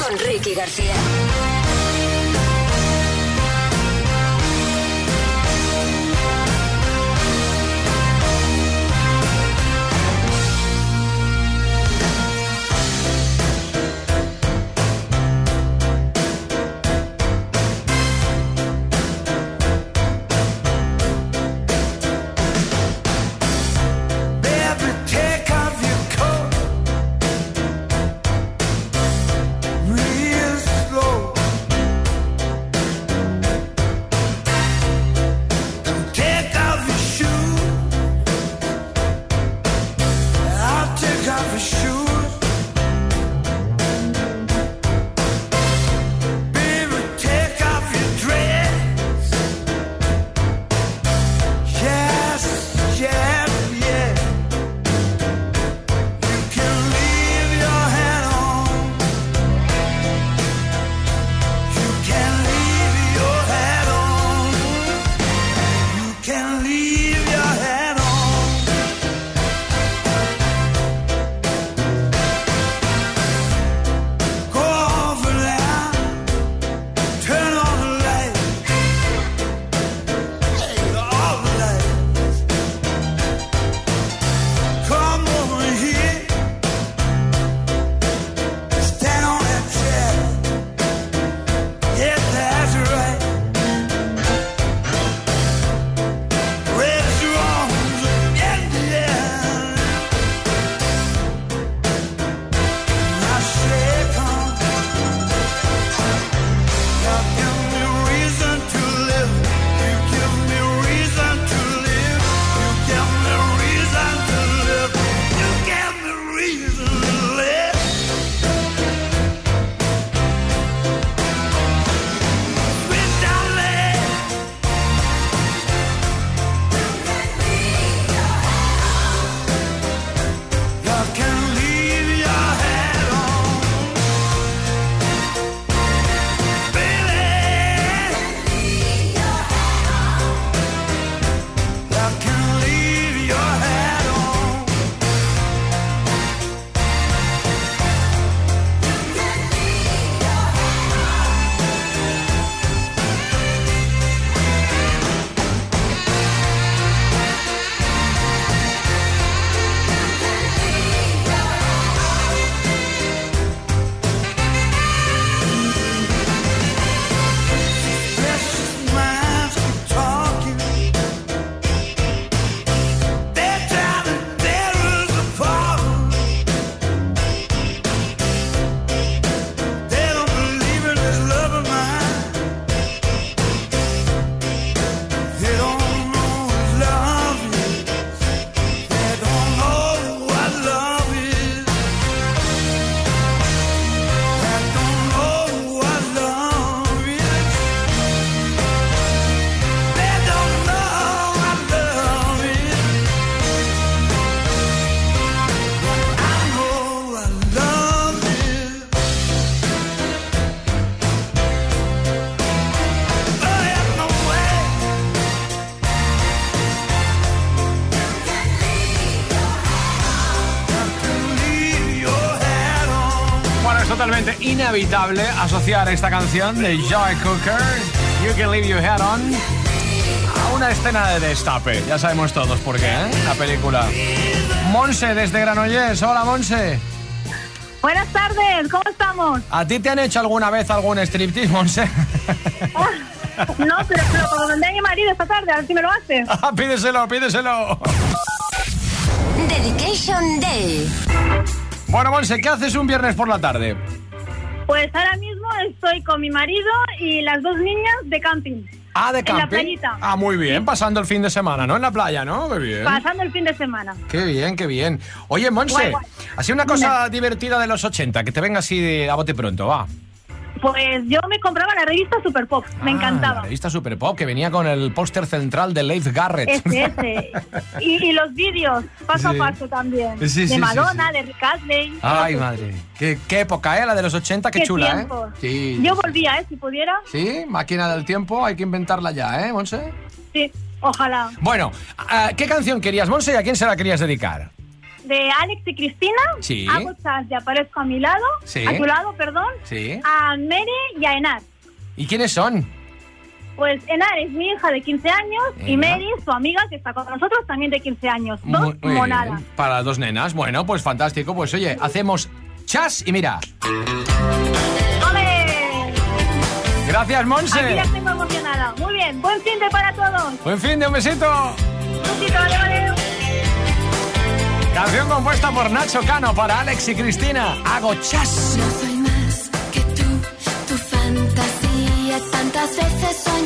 con Ricky García. Inevitable asociar esta canción de Joy Cooker, You Can Leave Your Head On, a una escena de destape. Ya sabemos todos por qué, ¿eh? La película. Monse, desde Granollers. Hola, Monse. Buenas tardes, ¿cómo estamos? ¿A ti te han hecho alguna vez algún striptease, Monse? No, pero, mandé a mi marido esta tarde, a ver si me lo hace. Ah, pídeselo, pídeselo. Dedication Day. Bueno, Monse, ¿qué haces un viernes por la tarde? Pues ahora mismo estoy con mi marido y las dos niñas de camping. Ah, de En la camping. playita. Ah, muy bien, pasando el fin de semana, ¿no? En la playa, ¿no? Qué bien. Pasando el fin de semana. Qué bien, qué bien. Oye, Monse, guay. así una cosa divertida de los 80, que te venga así de, a bote pronto, va. Pues yo me compraba la revista Super Pop, me Ah, encantaba. La revista Super Pop, que venía con el póster central de Leif Garrett. Ese, ese. Y, y los vídeos, paso Sí. a paso también. Sí, sí, de Madonna, de Rick Astley. Ay, madre. Qué, qué época, ¿eh? La de los 80, qué, chula, tiempo. ¿eh? Sí. Yo volvía, ¿eh? Si pudiera. Sí, máquina del tiempo, hay que inventarla ya, ¿eh, Monse? Sí, ojalá. Bueno, ah, ¿qué canción querías, Monse, y a quién se la querías dedicar? de Alex y Cristina. Sí. Hago chas de Aparezco a mi lado. Sí. A tu lado, perdón. Sí. A Mere y a Enar. ¿Y quiénes son? Pues Enar es mi hija de 15 años y Mary, su amiga, que está con nosotros también de 15 años. Dos Muy, monadas. Para dos nenas. Bueno, pues fantástico. Pues oye, hacemos chas y mira. Gracias, Monse. Aquí la tengo emocionada. Muy bien. Buen fin de para todos. Buen fin de un besito. Un besito, vale, vale. Canción compuesta por Nacho Cano para Alex y Cristina. Hago chas. No soy más que tú, tu fantasía. Tantas veces soy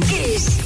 Kiss.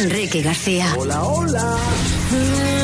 Enrique García. Hola, hola.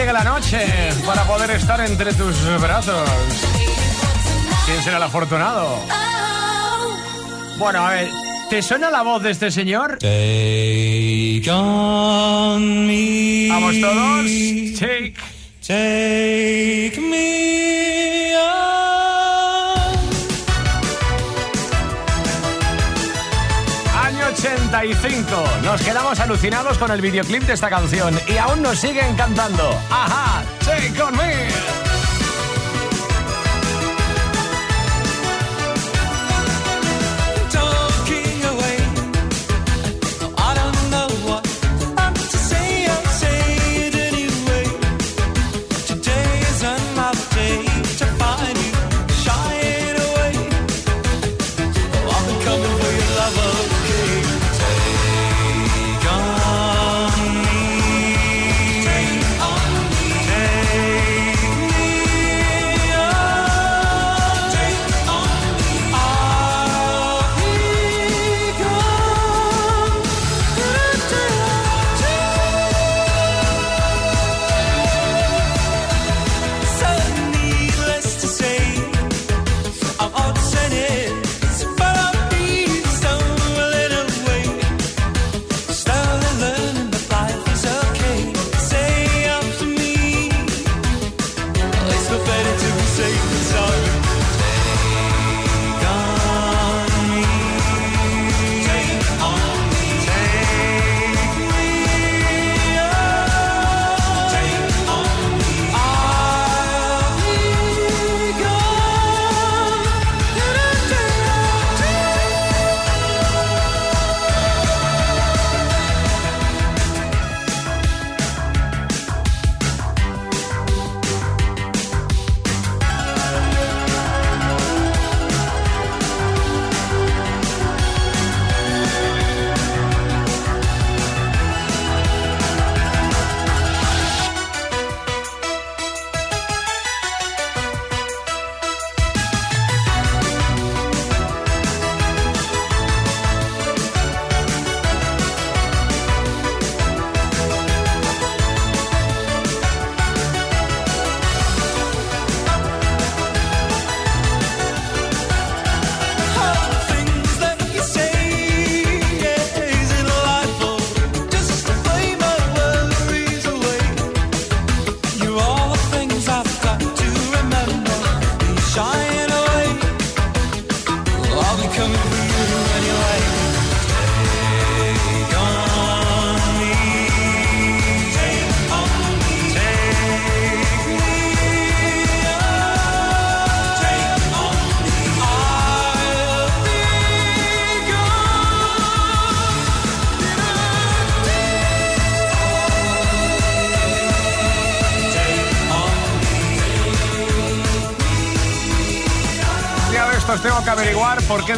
llega la noche para poder estar entre tus brazos. ¿Quién será el afortunado? Bueno, a ver, ¿te suena la voz de este señor? Take on me. Vamos todos. Take. Take me. 85. Nos quedamos alucinados con el videoclip de esta canción y aún nos sigue encantando. ¡Ajá! ¡Take on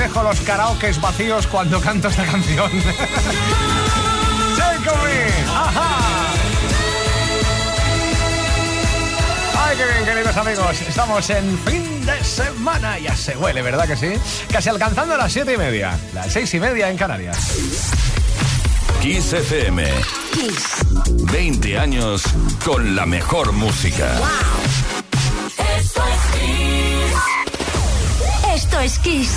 dejo los karaokes vacíos cuando canto esta canción. Take me. ¡Ajá! ¡Ay, qué bien, queridos amigos! Estamos en fin de semana. Ya se huele, ¿verdad que sí? Casi alcanzando las siete y media. Las seis y media en Canarias. Kiss FM. Kiss. 20 años con la mejor música. Esto es Kiss. Esto es Kiss.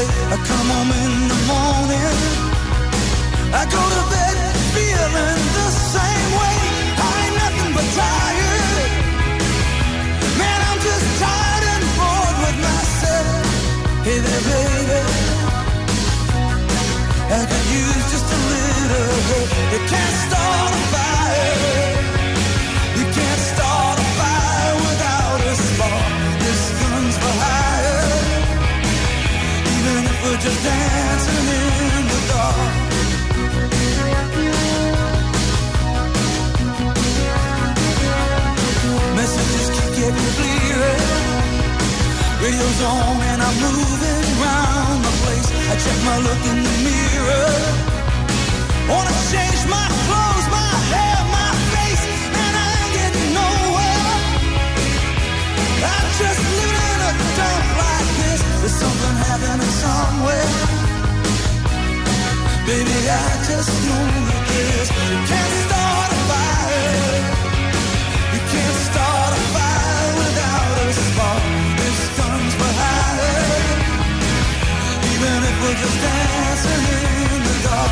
I come home in the morning. I go to Radio's on and I'm moving round the place. I check my look in the mirror. Wanna change my clothes, my hair, my face, and I ain't getting nowhere. I'm just living in a dump like this. There's something happening somewhere. Baby, I just know that you can't start a fire. We're just dancing in the dark.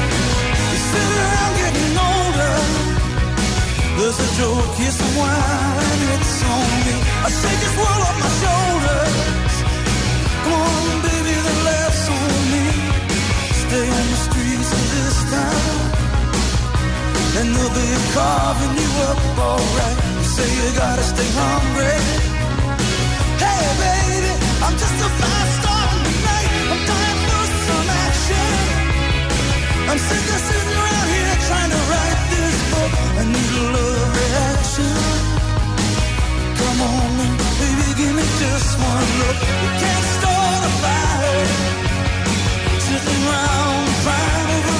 You getting older. There's a wine, it's on me. I shake this world carving you up alright. You say you gotta stay hungry. Hey, baby, I'm just a fast star tonight. I'm dying for some action. I'm sick of sitting around here trying to write this book. I need a love reaction. Come on, baby, give me just one look. We can't start a fire. Sitting around crying over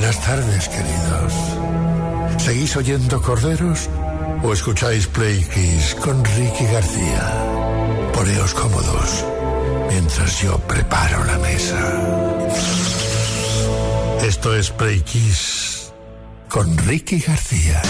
Buenas tardes, queridos. ¿Seguís oyendo Corderos o escucháis Play Kiss con Ricky García? Poneos cómodos mientras yo preparo la mesa. Esto es Play Kiss con Ricky García.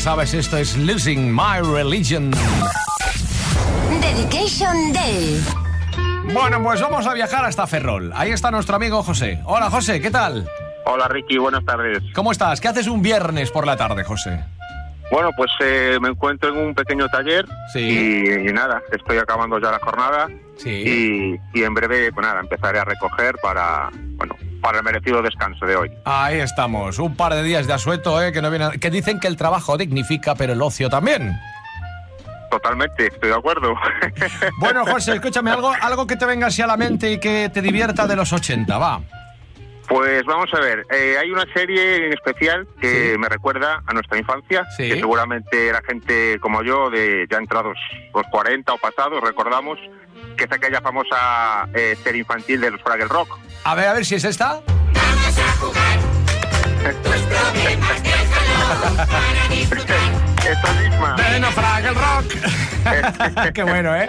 Ya sabes, esto es Losing My Religion. Dedication Day. Bueno, pues vamos a viajar hasta Ferrol. Ahí está nuestro amigo José. Hola, José, ¿qué tal? Hola Ricky, buenas tardes. ¿Cómo estás? ¿Qué haces un viernes por la tarde, José? Bueno, pues eh, me encuentro en un pequeño taller Sí. y, y nada, estoy acabando ya la jornada Sí. y, y en breve, pues nada, empezaré a recoger para, bueno, para el merecido descanso de hoy. Ahí estamos, un par de días de asueto, ¿eh? que, no viene, que dicen que el trabajo dignifica, pero el ocio también. Totalmente, estoy de acuerdo. Bueno, José, escúchame, algo, algo que te venga así a la mente y que te divierta de los 80, va. Pues vamos a ver, eh, hay una serie en especial que me recuerda a nuestra infancia, Sí. que seguramente la gente como yo, de ya entrados los 40 o pasados, recordamos, que es aquella famosa eh, serie infantil de los Fraggle Rock. A ver, a ver si es esta. Esta misma. Veneno Fraggle Rock. Qué bueno, ¿eh?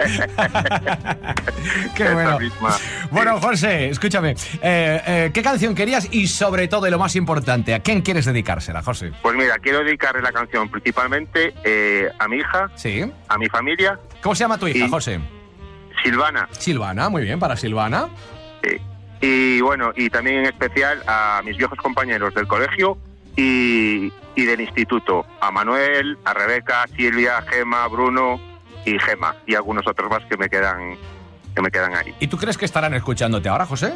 Qué Esta bueno. misma. Bueno, José, escúchame. eh, eh, ¿Qué canción querías y sobre todo, y lo más importante, a quién quieres dedicársela, José? Pues mira, quiero dedicarle la canción principalmente eh, a mi hija, Sí. a mi familia, ¿Cómo se llama tu hija, Y- José? Silvana. Silvana, muy bien, para Silvana. eh, y bueno, y también en especial a mis viejos compañeros del colegio y, y del instituto, a Manuel, a Rebeca, Silvia, Gema, Bruno y Gema y algunos otros más que me quedan que me quedan ahí. ¿Y tú crees que estarán escuchándote ahora, José?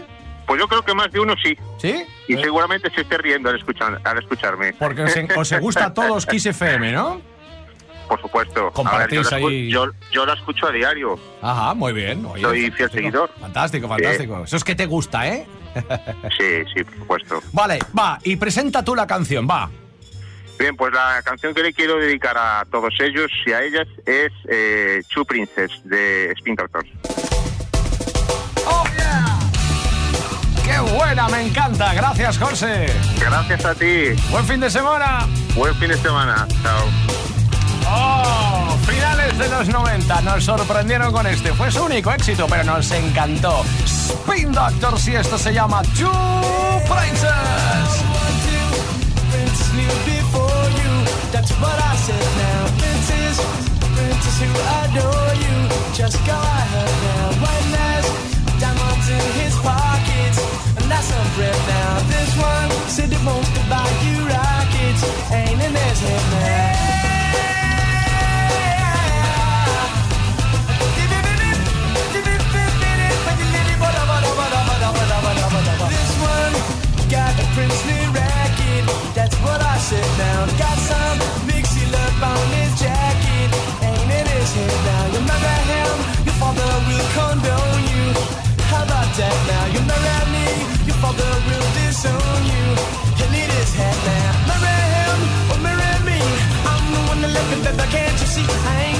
Pues yo creo que más de uno sí. ¿Sí? Y Eh, seguramente se esté riendo al, escuchar, al escucharme. Porque os, en- os gusta a todos Kiss FM, ¿no? Por supuesto. Compartís ver, yo, la ahí- yo, yo la escucho a diario. Ajá, muy bien. Oye, Soy fiel fantástico. seguidor. Fantástico, fantástico. Eso es que te gusta, ¿eh? Sí, sí, por supuesto. Vale, va, y presenta tú la canción, va. Bien, pues la canción que le quiero dedicar a todos ellos y a ellas es eh, Two Princess de Spin Doctors. ¡Oh, yeah! ¡Qué buena! Me encanta. Gracias, José. Gracias a ti. Buen fin de semana. Buen fin de semana. Chao. ¡Oh! Finales de los 90 nos sorprendieron con este. Fue su único éxito, pero nos encantó. Spin Doctors y esto se llama Two Princess. Ain't in. Got a princely racket. That's what I said now. Got some mixy love on his jacket. Ain't in his head now. You marry him, your father will condone you. How about that now? You marry me, your father will disown you. You need his head now. Marry him or marry me. I'm the one that it that can't you see? I ain't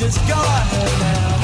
just go ahead now.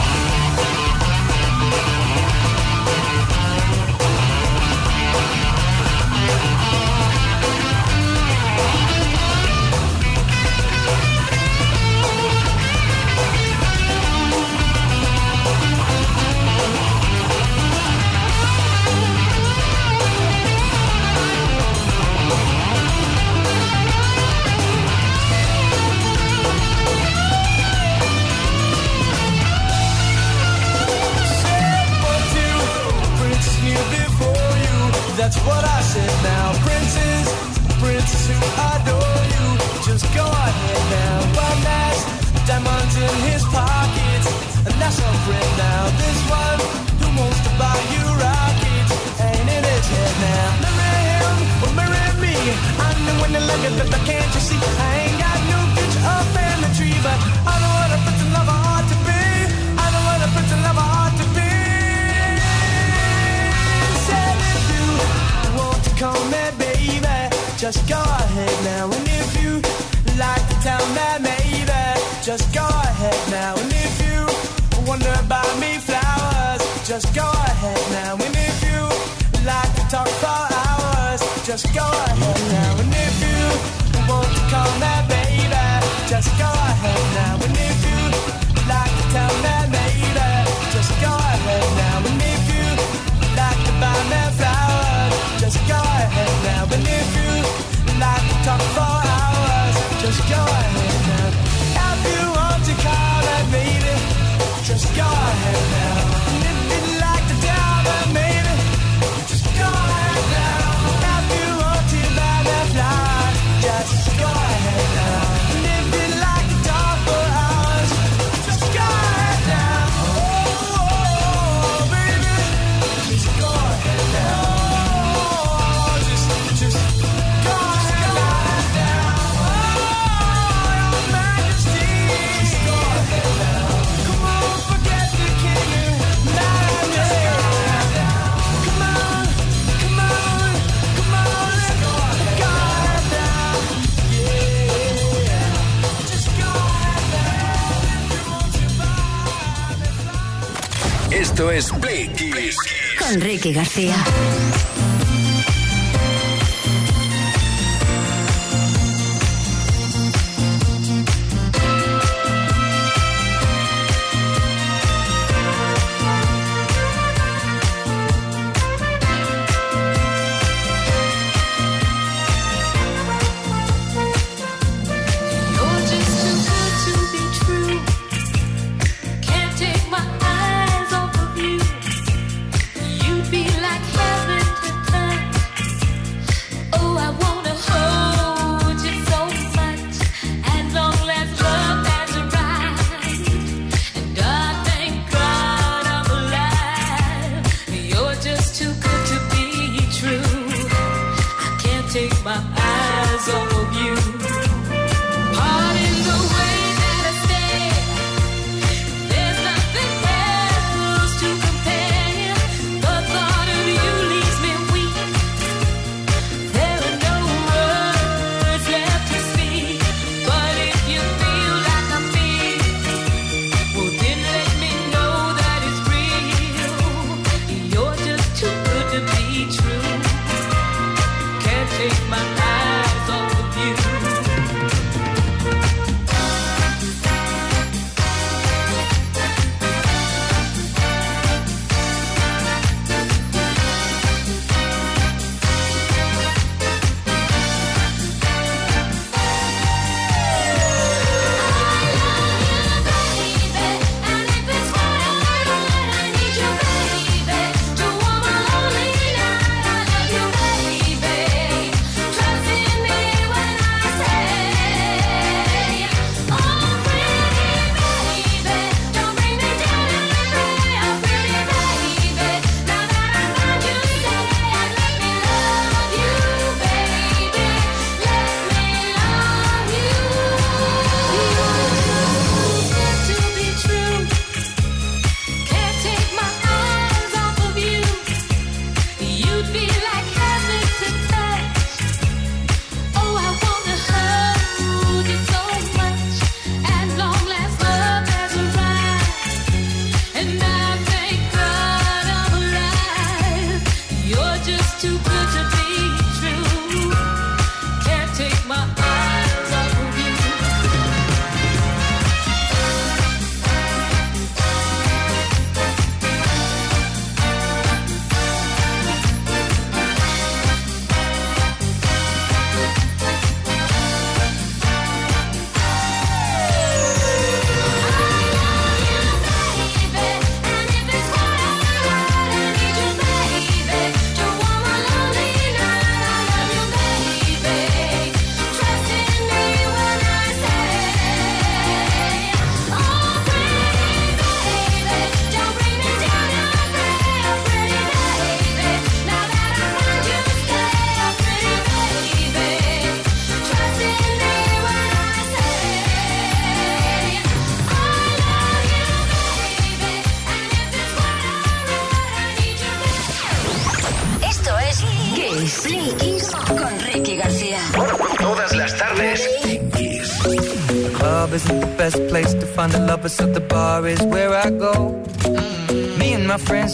Ricky García.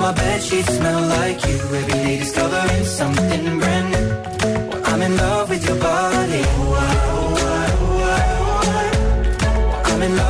My bed sheets smell like you. Every day discovering something brand new. Well, I'm in love with your body. Oh, I, oh, I, oh, I. I'm in love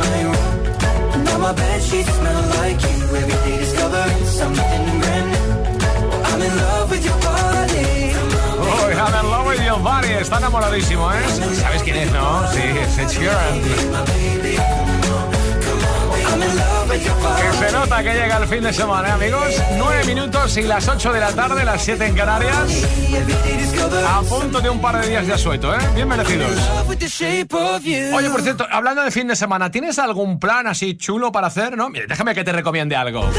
my bed sheets smell like you. Every day discovering something brand new. I'm in love with your body. Uy, I'm in love with your body. Está enamoradísimo, ¿eh? ¿Sabes quién es, no? Sí, es Ed Sheeran. Que se nota que llega el fin de semana, ¿eh, amigos. 9 minutos y las 8 de la tarde, las 7 en Canarias. A punto de un par de días de asueto, ¿eh? Bien merecidos. Oye, por cierto, hablando de fin de semana, ¿tienes algún plan así chulo para hacer, no? Mira, déjame que te recomiende algo.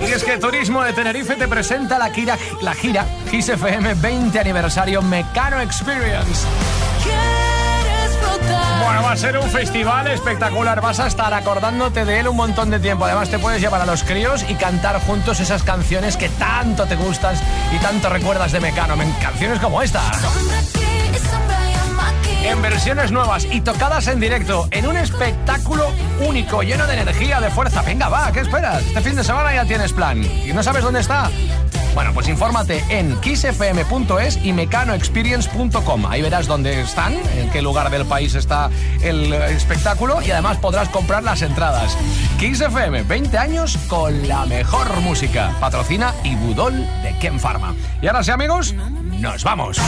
Y es que Turismo de Tenerife te presenta la gira, la gira Kiss FM 20 aniversario Mecano Experience. Bueno, va a ser un festival espectacular. Vas a estar acordándote de él un montón de tiempo. Además, te puedes llevar a los críos y cantar juntos esas canciones que tanto te gustan y tanto recuerdas de Mecano. Canciones como esta. En versiones nuevas y tocadas en directo, en un espectáculo único, lleno de energía, de fuerza. Venga, va, ¿qué esperas? Este fin de semana ya tienes plan. ¿Y no sabes dónde está? Bueno, pues infórmate en kissfm.es y mecanoexperience.com. Ahí verás dónde están, en qué lugar del país está el eh, espectáculo y además podrás comprar las entradas. Kiss FM, 20 años con la mejor música. Patrocina y de Ken Pharma. Y ahora sí, amigos, nos vamos.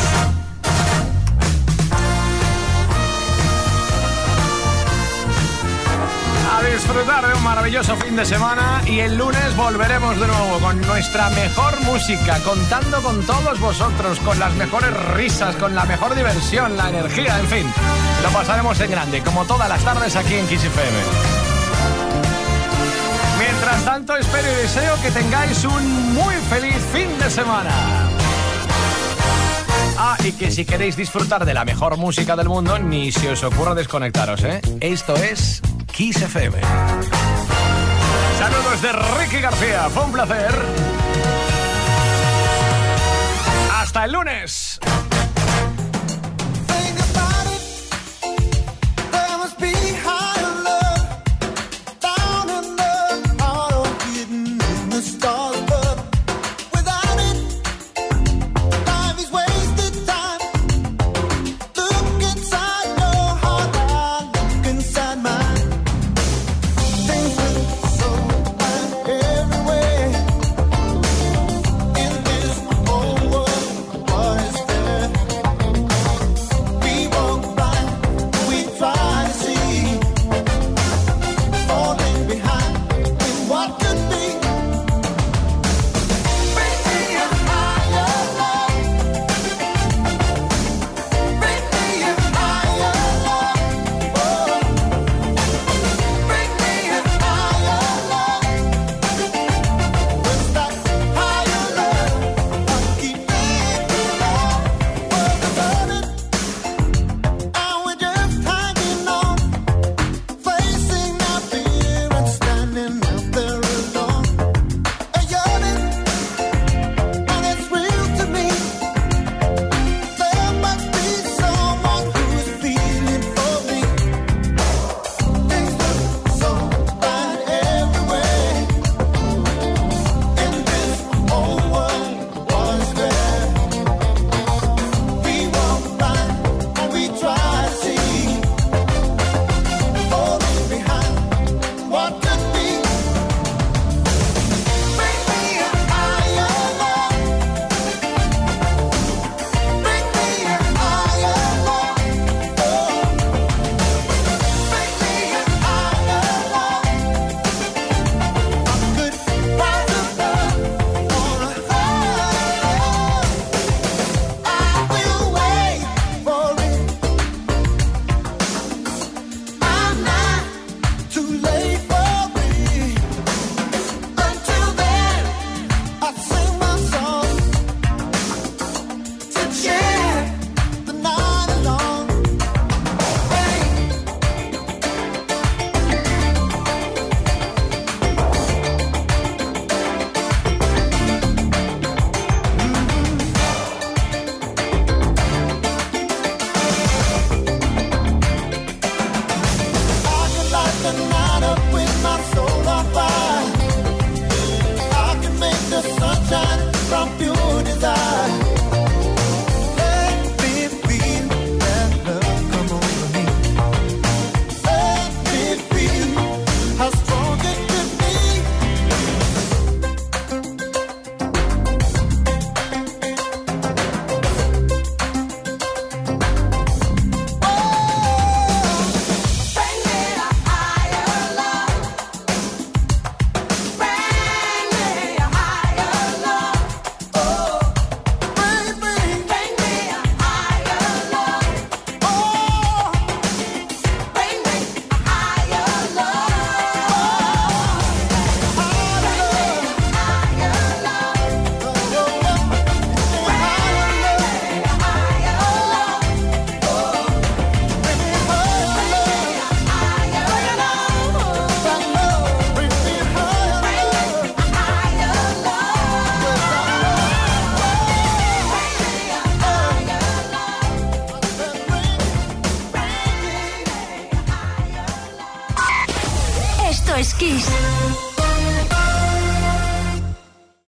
disfrutar de un maravilloso fin de semana y el lunes volveremos de nuevo con nuestra mejor música, contando con todos vosotros, con las mejores risas, con la mejor diversión, la energía, en fin. Lo pasaremos en grande, como todas las tardes aquí en Kiss Mientras tanto, espero y deseo que tengáis un muy feliz fin de semana. Ah, y que si queréis disfrutar de la mejor música del mundo, ni se os ocurra desconectaros, ¿eh? Esto es Kiss Saludos de Ricky García, fue un placer. Hasta el lunes.